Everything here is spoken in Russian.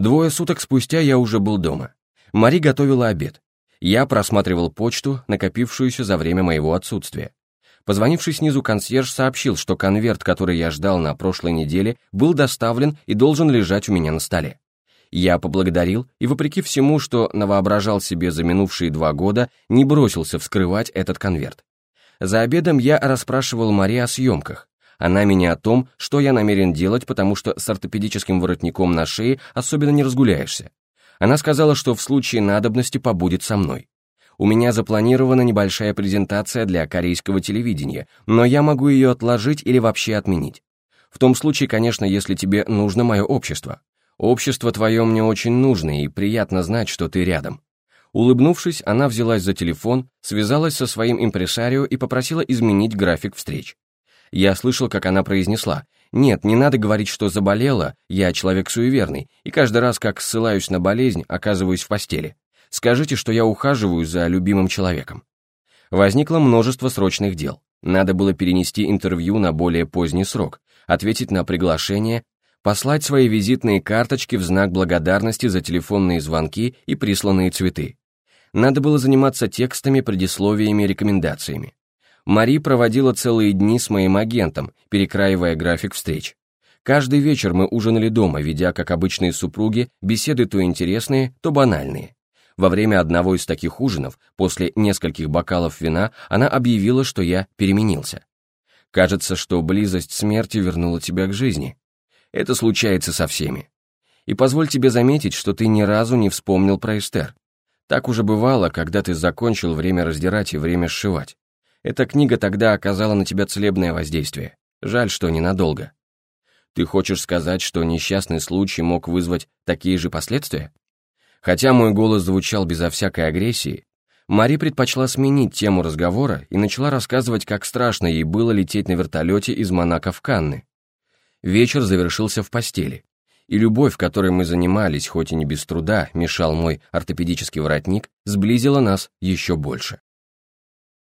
Двое суток спустя я уже был дома. Мари готовила обед. Я просматривал почту, накопившуюся за время моего отсутствия. Позвонивший снизу консьерж сообщил, что конверт, который я ждал на прошлой неделе, был доставлен и должен лежать у меня на столе. Я поблагодарил и, вопреки всему, что навоображал себе за минувшие два года, не бросился вскрывать этот конверт. За обедом я расспрашивал Мари о съемках. Она меня о том, что я намерен делать, потому что с ортопедическим воротником на шее особенно не разгуляешься. Она сказала, что в случае надобности побудет со мной. У меня запланирована небольшая презентация для корейского телевидения, но я могу ее отложить или вообще отменить. В том случае, конечно, если тебе нужно мое общество. Общество твое мне очень нужно, и приятно знать, что ты рядом. Улыбнувшись, она взялась за телефон, связалась со своим импресарио и попросила изменить график встреч. Я слышал, как она произнесла, «Нет, не надо говорить, что заболела, я человек суеверный, и каждый раз, как ссылаюсь на болезнь, оказываюсь в постели. Скажите, что я ухаживаю за любимым человеком. Возникло множество срочных дел. Надо было перенести интервью на более поздний срок, ответить на приглашение, послать свои визитные карточки в знак благодарности за телефонные звонки и присланные цветы. Надо было заниматься текстами, предисловиями, рекомендациями. Мари проводила целые дни с моим агентом, перекраивая график встреч. Каждый вечер мы ужинали дома, ведя, как обычные супруги, беседы то интересные, то банальные. Во время одного из таких ужинов, после нескольких бокалов вина, она объявила, что я переменился. Кажется, что близость смерти вернула тебя к жизни. Это случается со всеми. И позволь тебе заметить, что ты ни разу не вспомнил про Эстер. Так уже бывало, когда ты закончил время раздирать и время сшивать. Эта книга тогда оказала на тебя целебное воздействие. Жаль, что ненадолго. Ты хочешь сказать, что несчастный случай мог вызвать такие же последствия? Хотя мой голос звучал безо всякой агрессии, Мари предпочла сменить тему разговора и начала рассказывать, как страшно ей было лететь на вертолете из Монако в Канны. Вечер завершился в постели, и любовь, которой мы занимались, хоть и не без труда, мешал мой ортопедический воротник, сблизила нас еще больше.